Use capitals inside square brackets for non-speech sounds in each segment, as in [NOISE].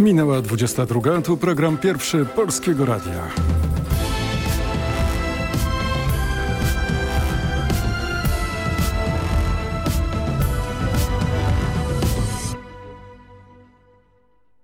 Minęła 22. Tu program pierwszy Polskiego Radia.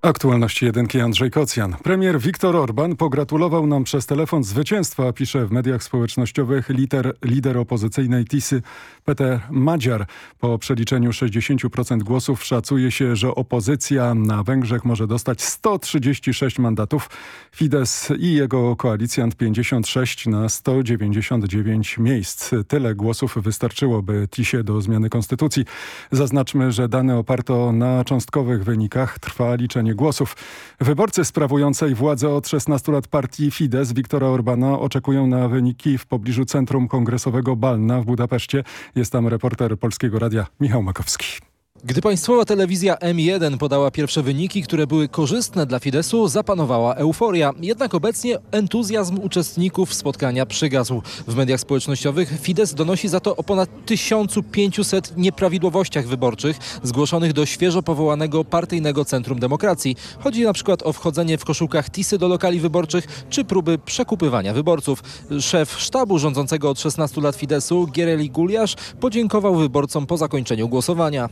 Aktualności jedynki Andrzej Kocjan. Premier Viktor Orban pogratulował nam przez telefon zwycięstwa, pisze w mediach społecznościowych lider, lider opozycyjnej TISY Peter Madziar. Po przeliczeniu 60% głosów szacuje się, że opozycja na Węgrzech może dostać 136 mandatów. Fidesz i jego koalicjant 56 na 199 miejsc. Tyle głosów wystarczyło, by TISie do zmiany konstytucji. Zaznaczmy, że dane oparte na cząstkowych wynikach trwa liczenie głosów. Wyborcy sprawującej władzę od 16 lat partii Fidesz Viktora Orbana oczekują na wyniki w pobliżu Centrum Kongresowego Balna w Budapeszcie. Jest tam reporter Polskiego Radia Michał Makowski. Gdy państwowa telewizja M1 podała pierwsze wyniki, które były korzystne dla Fidesu, zapanowała euforia. Jednak obecnie entuzjazm uczestników spotkania przygasł. W mediach społecznościowych Fides donosi za to o ponad 1500 nieprawidłowościach wyborczych zgłoszonych do świeżo powołanego partyjnego Centrum Demokracji. Chodzi na przykład o wchodzenie w koszulkach Tisy do lokali wyborczych czy próby przekupywania wyborców. Szef sztabu rządzącego od 16 lat Fidesu, Giereli Guliasz, podziękował wyborcom po zakończeniu głosowania.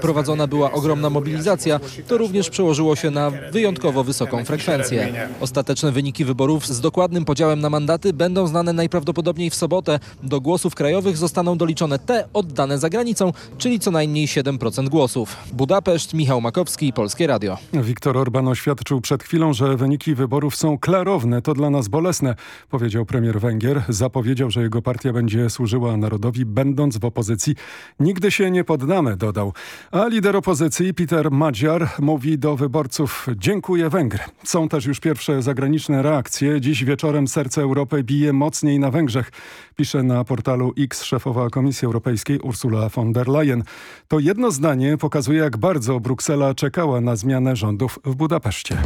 Prowadzona była ogromna mobilizacja, to również przełożyło się na wyjątkowo wysoką frekwencję. Ostateczne wyniki wyborów z dokładnym podziałem na mandaty będą znane najprawdopodobniej w sobotę. Do głosów krajowych zostaną doliczone te oddane za granicą, czyli co najmniej 7% głosów. Budapeszt, Michał Makowski, Polskie Radio. Viktor Orban oświadczył przed chwilą, że wyniki wyborów są klarowne. To dla nas bolesne, powiedział premier Węgier. Zapowiedział, że jego partia będzie służyła narodowi, będąc w opozycji. Nigdy się nie poddamy, dodał. A lider opozycji Peter Madziar mówi do wyborców dziękuję Węgry. Są też już pierwsze zagraniczne reakcje. Dziś wieczorem serce Europy bije mocniej na Węgrzech. Pisze na portalu X szefowa Komisji Europejskiej Ursula von der Leyen. To jedno zdanie pokazuje jak bardzo Bruksela czekała na zmianę rządów w Budapeszcie.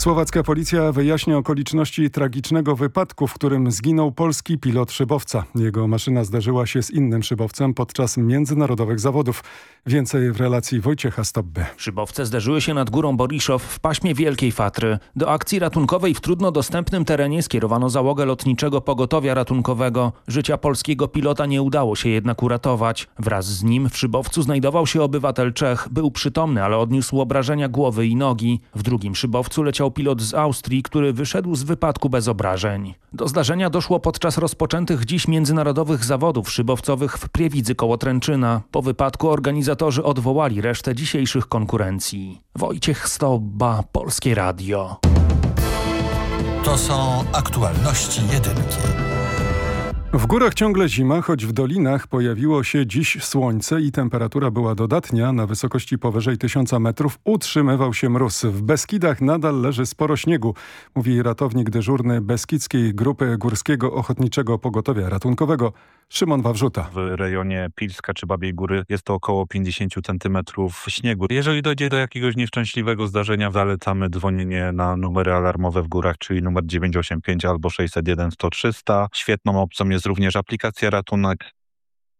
Słowacka policja wyjaśnia okoliczności tragicznego wypadku, w którym zginął polski pilot szybowca. Jego maszyna zdarzyła się z innym szybowcem podczas międzynarodowych zawodów. Więcej w relacji Wojciecha Stobby. Szybowce zdarzyły się nad górą Boriszow w paśmie Wielkiej Fatry. Do akcji ratunkowej w trudno dostępnym terenie skierowano załogę lotniczego pogotowia ratunkowego. Życia polskiego pilota nie udało się jednak uratować. Wraz z nim w szybowcu znajdował się obywatel Czech. Był przytomny, ale odniósł obrażenia głowy i nogi. W drugim szybowcu leciał pilot z Austrii, który wyszedł z wypadku bez obrażeń. Do zdarzenia doszło podczas rozpoczętych dziś międzynarodowych zawodów szybowcowych w Prievidzy koło Tręczyna. Po wypadku organizatorzy odwołali resztę dzisiejszych konkurencji. Wojciech Stobba, Polskie Radio. To są aktualności jedynki. W górach ciągle zima, choć w dolinach pojawiło się dziś słońce i temperatura była dodatnia. Na wysokości powyżej 1000 metrów utrzymywał się mróz. W Beskidach nadal leży sporo śniegu, mówi ratownik dyżurny Beskidzkiej Grupy Górskiego Ochotniczego Pogotowia Ratunkowego Szymon Wawrzuta. W rejonie Pilska czy Babiej Góry jest to około 50 centymetrów śniegu. Jeżeli dojdzie do jakiegoś nieszczęśliwego zdarzenia, zalecamy dzwonienie na numery alarmowe w górach, czyli numer 985 albo 601 100 300. Świetną opcją jest również aplikacja Ratunek.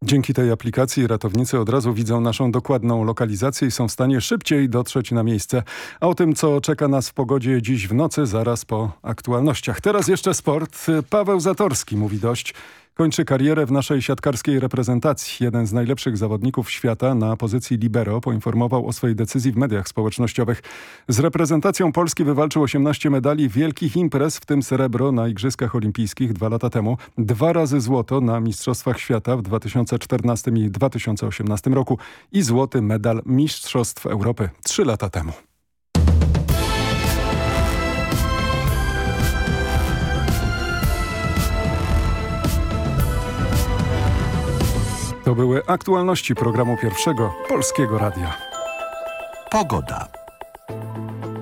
Dzięki tej aplikacji ratownicy od razu widzą naszą dokładną lokalizację i są w stanie szybciej dotrzeć na miejsce. A o tym, co czeka nas w pogodzie dziś w nocy, zaraz po aktualnościach. Teraz jeszcze sport. Paweł Zatorski mówi dość. Kończy karierę w naszej siatkarskiej reprezentacji. Jeden z najlepszych zawodników świata na pozycji libero poinformował o swojej decyzji w mediach społecznościowych. Z reprezentacją Polski wywalczył 18 medali wielkich imprez, w tym srebro na Igrzyskach Olimpijskich dwa lata temu, dwa razy złoto na Mistrzostwach Świata w 2014 i 2018 roku i złoty medal Mistrzostw Europy trzy lata temu. To były aktualności programu pierwszego Polskiego Radia. Pogoda.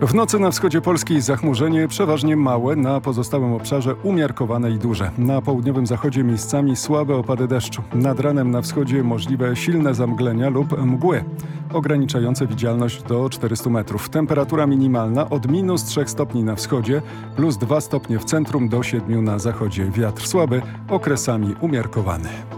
W nocy na wschodzie Polski zachmurzenie przeważnie małe, na pozostałym obszarze umiarkowane i duże. Na południowym zachodzie miejscami słabe opady deszczu. Nad ranem na wschodzie możliwe silne zamglenia lub mgły, ograniczające widzialność do 400 metrów. Temperatura minimalna od minus 3 stopni na wschodzie, plus 2 stopnie w centrum do 7 na zachodzie. Wiatr słaby, okresami umiarkowany.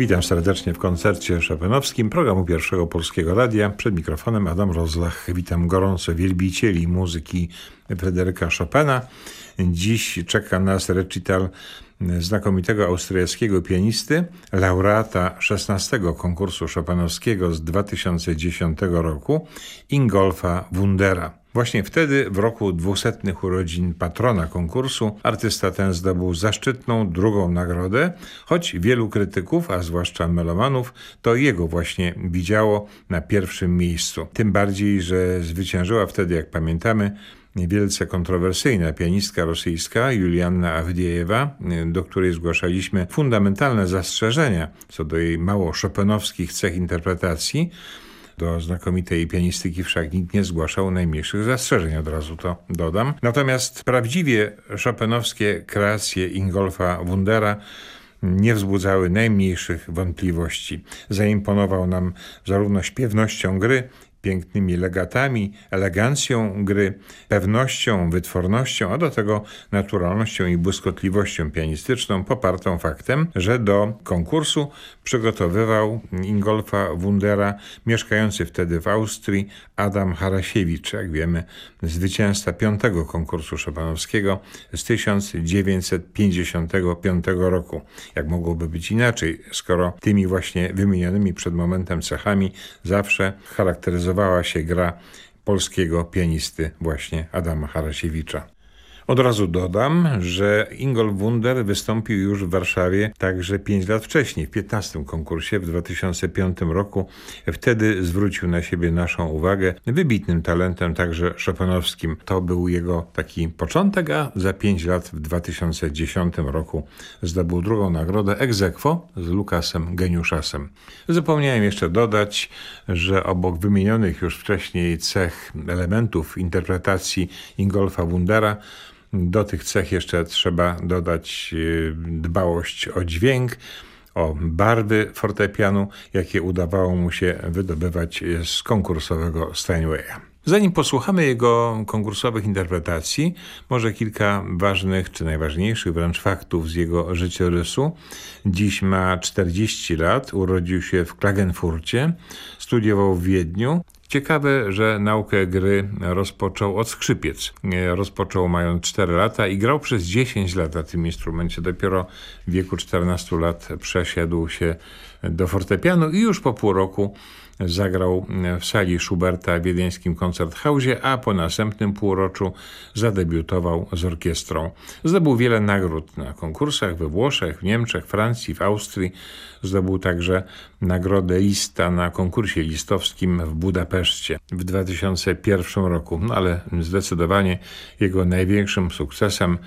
Witam serdecznie w koncercie szopenowskim programu Pierwszego Polskiego Radia. Przed mikrofonem Adam Rozlach. Witam gorąco wielbicieli muzyki Fryderyka Chopina. Dziś czeka nas recital znakomitego austriackiego pianisty, laureata 16 konkursu szopenowskiego z 2010 roku, Ingolfa Wundera. Właśnie wtedy, w roku dwusetnych urodzin patrona konkursu, artysta ten zdobył zaszczytną drugą nagrodę, choć wielu krytyków, a zwłaszcza melomanów, to jego właśnie widziało na pierwszym miejscu. Tym bardziej, że zwyciężyła wtedy, jak pamiętamy, wielce kontrowersyjna pianistka rosyjska Julianna Awdiejewa, do której zgłaszaliśmy fundamentalne zastrzeżenia co do jej mało szopenowskich cech interpretacji. Do znakomitej pianistyki wszak nikt nie zgłaszał najmniejszych zastrzeżeń, od razu to dodam. Natomiast prawdziwie szopenowskie kreacje Ingolfa Wundera nie wzbudzały najmniejszych wątpliwości. Zaimponował nam zarówno śpiewnością gry, pięknymi legatami, elegancją gry, pewnością, wytwornością, a do tego naturalnością i błyskotliwością pianistyczną, popartą faktem, że do konkursu przygotowywał Ingolfa Wundera, mieszkający wtedy w Austrii, Adam Harasiewicz, jak wiemy, zwycięzca piątego konkursu szopanowskiego z 1955 roku. Jak mogłoby być inaczej, skoro tymi właśnie wymienionymi przed momentem cechami zawsze charakteryzowała się gra polskiego pianisty właśnie Adama Harasiewicza. Od razu dodam, że Ingolf Wunder wystąpił już w Warszawie także 5 lat wcześniej, w 15 konkursie w 2005 roku. Wtedy zwrócił na siebie naszą uwagę wybitnym talentem także szopenowskim. To był jego taki początek, a za 5 lat w 2010 roku zdobył drugą nagrodę ex aequo z Lukasem Geniuszasem. Zapomniałem jeszcze dodać, że obok wymienionych już wcześniej cech elementów interpretacji Ingolfa Wundera do tych cech jeszcze trzeba dodać dbałość o dźwięk, o barwy fortepianu, jakie udawało mu się wydobywać z konkursowego Steinwaya. Zanim posłuchamy jego konkursowych interpretacji, może kilka ważnych czy najważniejszych wręcz faktów z jego życiorysu. Dziś ma 40 lat, urodził się w Klagenfurcie, studiował w Wiedniu, Ciekawe, że naukę gry rozpoczął od skrzypiec. Rozpoczął mając 4 lata i grał przez 10 lat na tym instrumencie. Dopiero w wieku 14 lat przesiadł się do fortepianu i już po pół roku zagrał w sali Schuberta w wiedeńskim koncerthausie, a po następnym półroczu zadebiutował z orkiestrą. Zdobył wiele nagród na konkursach we Włoszech, w Niemczech, Francji, w Austrii. Zdobył także nagrodę lista na konkursie listowskim w Budapeszcie w 2001 roku. No ale zdecydowanie jego największym sukcesem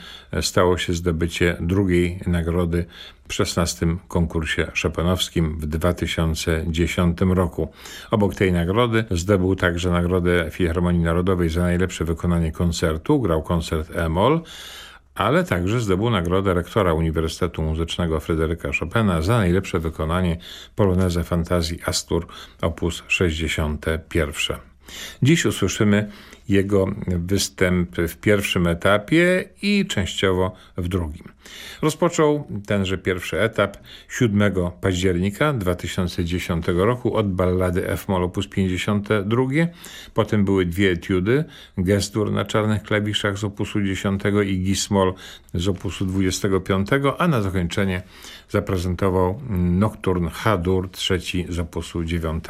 stało się zdobycie drugiej nagrody w 16 konkursie szopenowskim w 2010 roku. Obok tej nagrody zdobył także nagrodę Filharmonii Narodowej za najlepsze wykonanie koncertu. Grał koncert E-moll, ale także zdobył nagrodę rektora Uniwersytetu Muzycznego Fryderyka Chopina za najlepsze wykonanie Poloneza Fantazji Astur op. 61. Dziś usłyszymy jego występ w pierwszym etapie i częściowo w drugim. Rozpoczął tenże pierwszy etap 7 października 2010 roku od ballady F-moll op. 52. Potem były dwie etiudy, gestur na czarnych klawiszach z opusu 10 i gismol z opusu 25, a na zakończenie zaprezentował Nocturne H-dur, trzeci z opusu 9.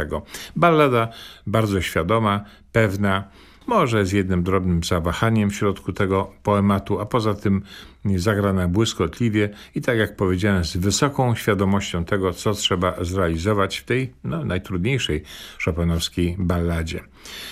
Ballada bardzo świadoma, pewna, może z jednym drobnym zawahaniem w środku tego poematu, a poza tym zagrana błyskotliwie i tak jak powiedziałem, z wysoką świadomością tego, co trzeba zrealizować w tej no, najtrudniejszej szopenowskiej balladzie.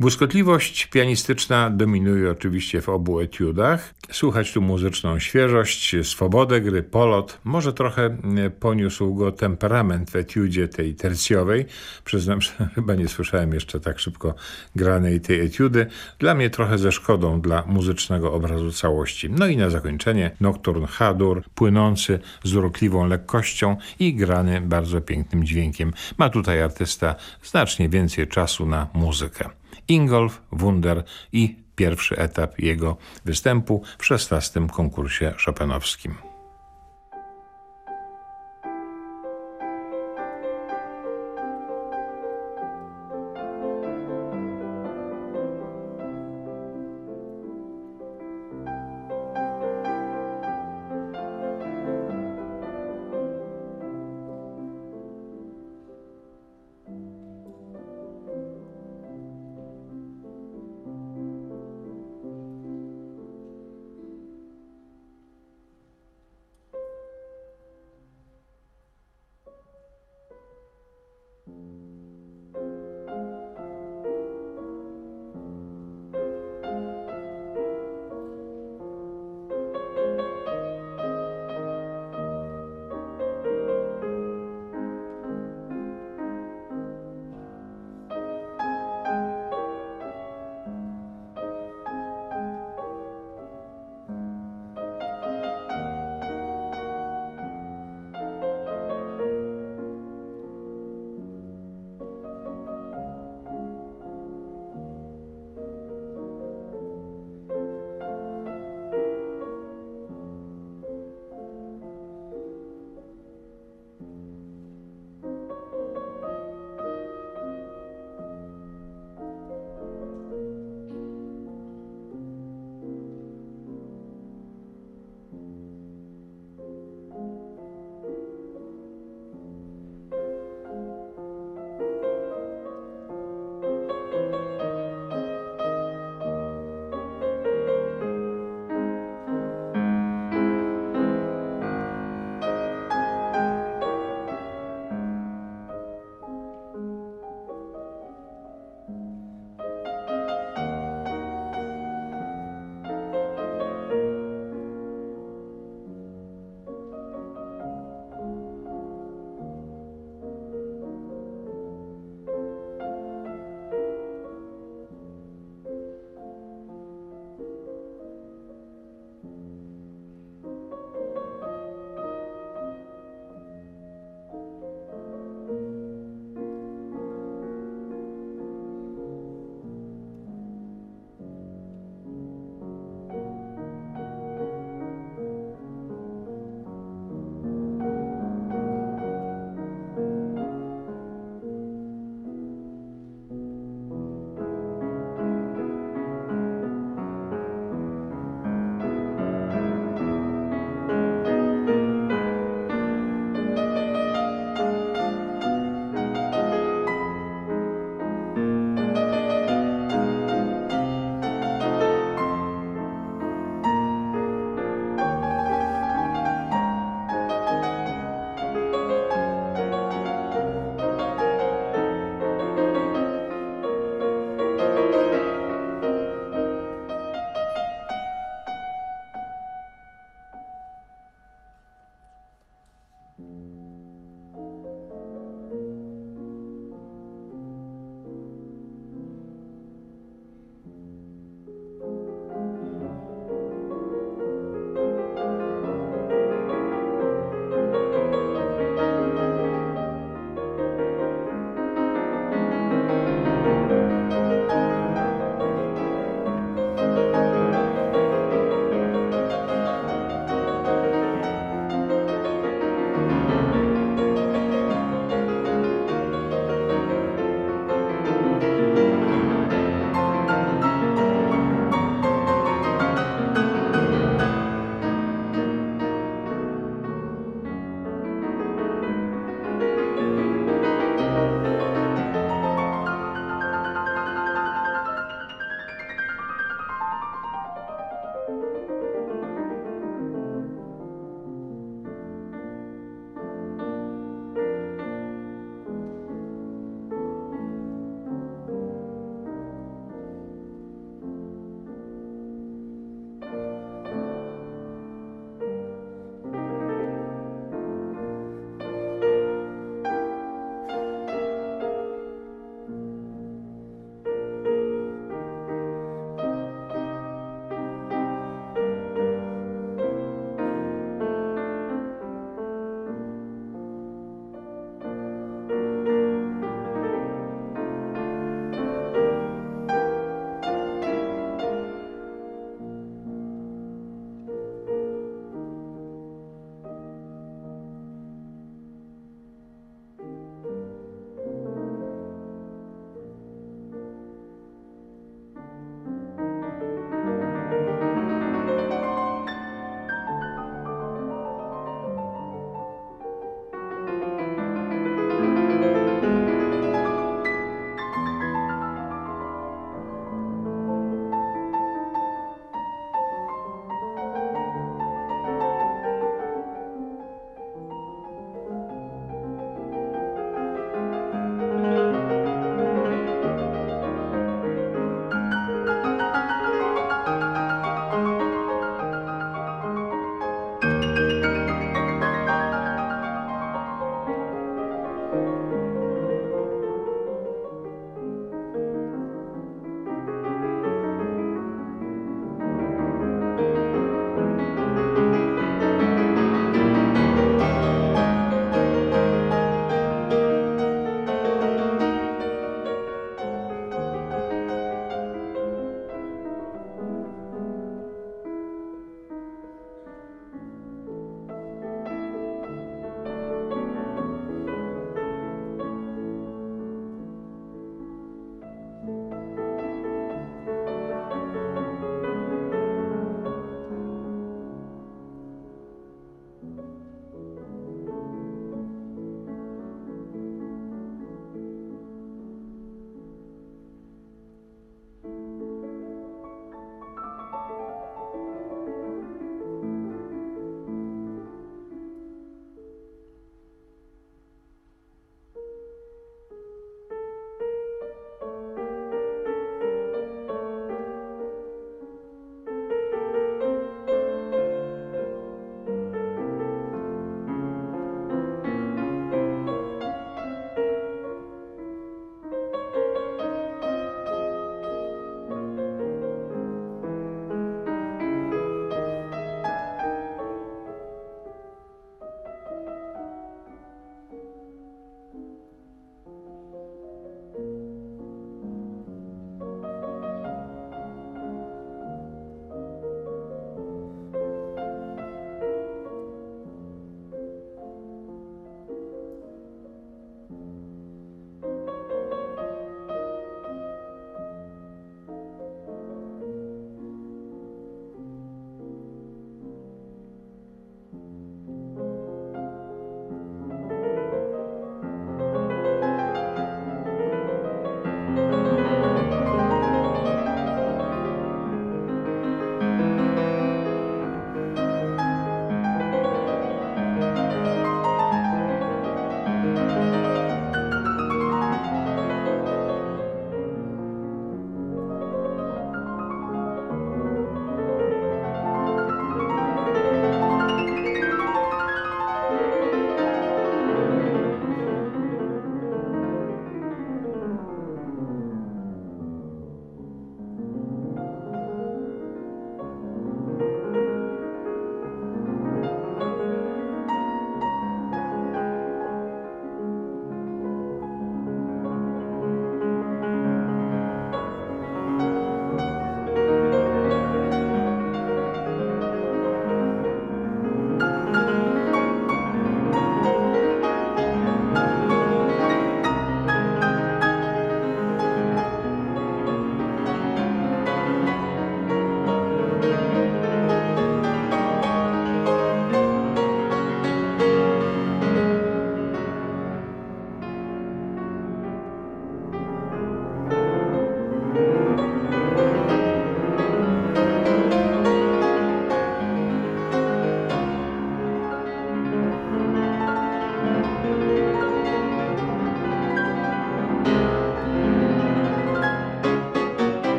Błyskotliwość pianistyczna dominuje oczywiście w obu etiudach. Słuchać tu muzyczną świeżość, swobodę gry, polot. Może trochę poniósł go temperament w etiudzie tej tercjowej. Przyznam, [LAUGHS] że chyba nie słyszałem jeszcze tak szybko granej tej etiudy. Dla mnie trochę ze szkodą dla muzycznego obrazu całości. No i na zakończenie Nocturne H-dur, płynący z urokliwą lekkością i grany bardzo pięknym dźwiękiem. Ma tutaj artysta znacznie więcej czasu na muzykę. Ingolf Wunder i pierwszy etap jego występu w 16 konkursie szopenowskim.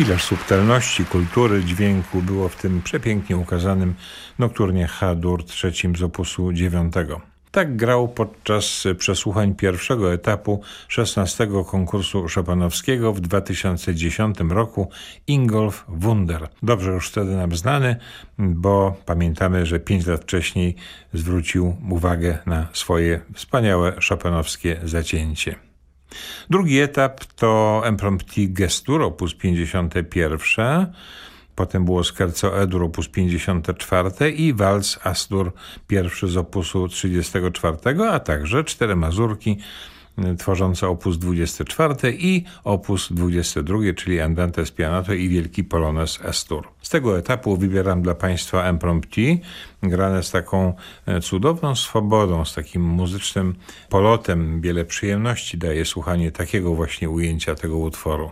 Ileż subtelności, kultury, dźwięku było w tym przepięknie ukazanym nokturnie H-dur trzecim z opusu dziewiątego. Tak grał podczas przesłuchań pierwszego etapu 16 konkursu szopanowskiego w 2010 roku Ingolf Wunder. Dobrze już wtedy nam znany, bo pamiętamy, że pięć lat wcześniej zwrócił uwagę na swoje wspaniałe szopanowskie zacięcie. Drugi etap to Impromptu Gestur, op. 51, potem było Scherzo Edur, op. 54 i Waltz Astur, pierwszy z opusu 34, a także cztery mazurki tworzące opus 24 i opus 22, czyli Andante Spianato i Wielki Polones Estur. Z tego etapu wybieram dla Państwa Impromptu, grane z taką cudowną swobodą, z takim muzycznym polotem. Wiele przyjemności daje słuchanie takiego właśnie ujęcia tego utworu.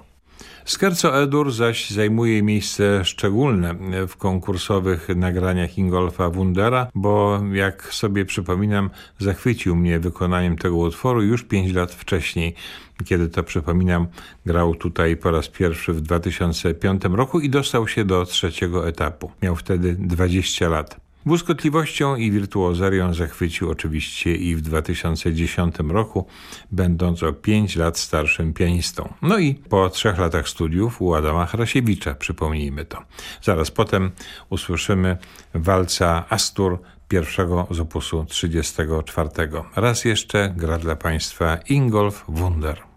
Scherzo Edur zaś zajmuje miejsce szczególne w konkursowych nagraniach Ingolfa Wundera, bo jak sobie przypominam, zachwycił mnie wykonaniem tego utworu już pięć lat wcześniej. Kiedy to przypominam, grał tutaj po raz pierwszy w 2005 roku i dostał się do trzeciego etapu. Miał wtedy 20 lat. Błyskotliwością i wirtuozerią zachwycił oczywiście i w 2010 roku, będąc o 5 lat starszym pianistą. No i po trzech latach studiów u Adama Hrasiewicza, przypomnijmy to. Zaraz potem usłyszymy walca Astur pierwszego z opusu 34. Raz jeszcze gra dla Państwa Ingolf Wunder.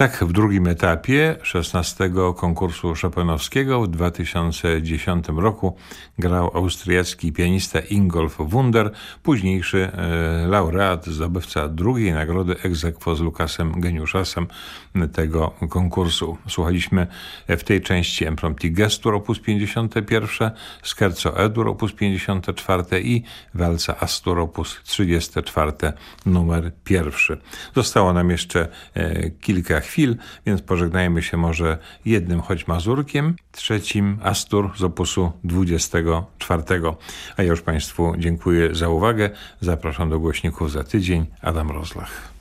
Tak, w drugim etapie 16 konkursu Chopinowskiego w 2010 roku grał austriacki pianista Ingolf Wunder, późniejszy e, laureat, zdobywca drugiej nagrody ex aequo z Lukasem Geniuszasem tego konkursu. Słuchaliśmy w tej części Imprompti Gestur op. 51, Scherzo Edur op. 54 i Walca Astur op. 34 numer pierwszy. Zostało nam jeszcze e, kilka chwil, więc pożegnajmy się może jednym choć mazurkiem, trzecim Astur z opusu 24. A ja już Państwu dziękuję za uwagę. Zapraszam do głośników za tydzień. Adam Rozlach.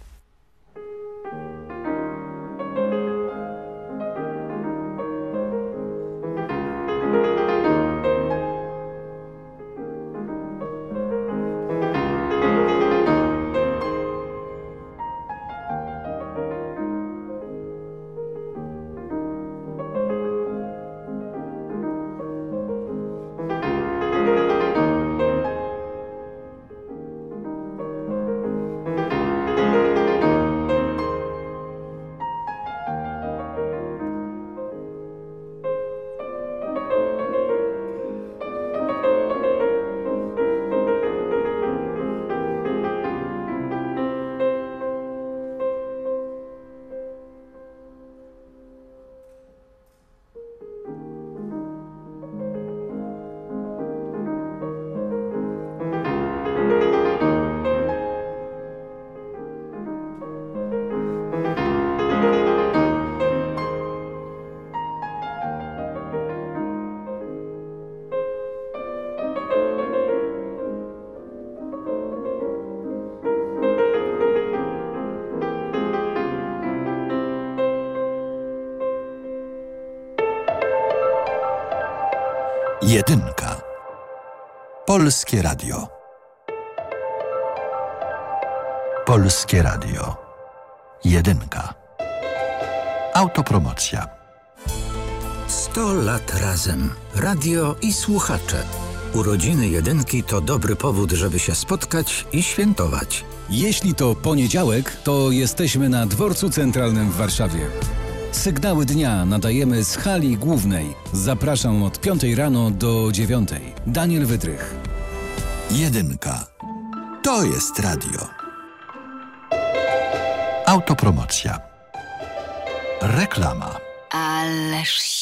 Jedynka. Polskie Radio. Polskie Radio. Jedynka. Autopromocja. 100 lat razem. Radio i słuchacze. Urodziny jedynki to dobry powód, żeby się spotkać i świętować. Jeśli to poniedziałek, to jesteśmy na dworcu centralnym w Warszawie. Sygnały dnia nadajemy z hali głównej. Zapraszam od 5 rano do 9. Daniel Wydrych. Jedynka. To jest radio. Autopromocja. Reklama. Ależ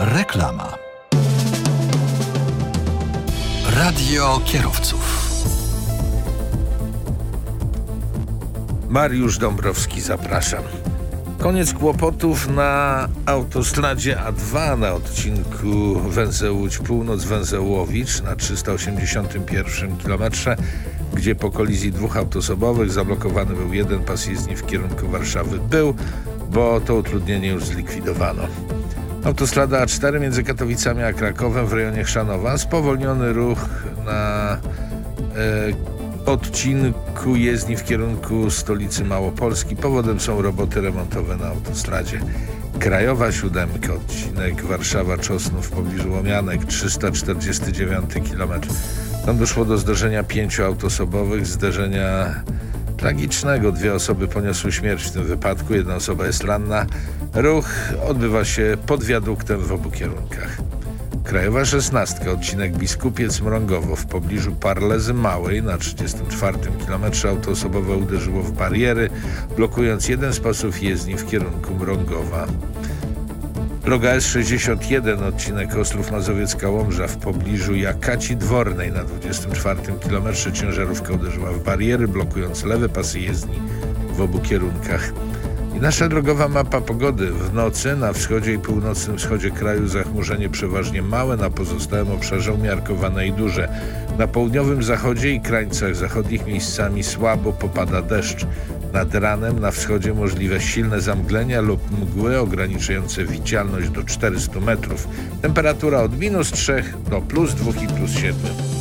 Reklama. Radio kierowców. Mariusz Dąbrowski, zapraszam. Koniec kłopotów na autostradzie A2 na odcinku węzeł Łódź Północ, węzeł Łowicz na 381 km, gdzie po kolizji dwóch autosobowych zablokowany był jeden pas jezdni w kierunku Warszawy. Był, bo to utrudnienie już zlikwidowano. Autostrada A4 między Katowicami a Krakowem w rejonie Chrzanowa. Spowolniony ruch na e, odcinku jezdni w kierunku stolicy Małopolski. Powodem są roboty remontowe na autostradzie. Krajowa siódemka, odcinek Warszawa-Czosnów w pobliżu Łomianek, 349 km. Tam doszło do zdarzenia pięciu autosobowych, zdarzenia tragicznego. Dwie osoby poniosły śmierć w tym wypadku, jedna osoba jest ranna. Ruch odbywa się pod wiaduktem w obu kierunkach. Krajowa 16, odcinek Biskupiec-Mrągowo w pobliżu Parlezy Małej na 34 km autoosobowe uderzyło w bariery, blokując jeden sposób jezdni w kierunku Mrągowa. Droga S61, odcinek Ostrów Mazowiecka-Łomża w pobliżu Jakaci Dwornej na 24 km ciężarówka uderzyła w bariery, blokując lewe pasy jezdni w obu kierunkach. Nasza drogowa mapa pogody. W nocy na wschodzie i północnym wschodzie kraju zachmurzenie przeważnie małe, na pozostałym obszarze umiarkowane i duże. Na południowym zachodzie i krańcach zachodnich miejscami słabo popada deszcz. Nad ranem na wschodzie możliwe silne zamglenia lub mgły ograniczające widzialność do 400 metrów. Temperatura od minus 3 do plus 2 i plus 7.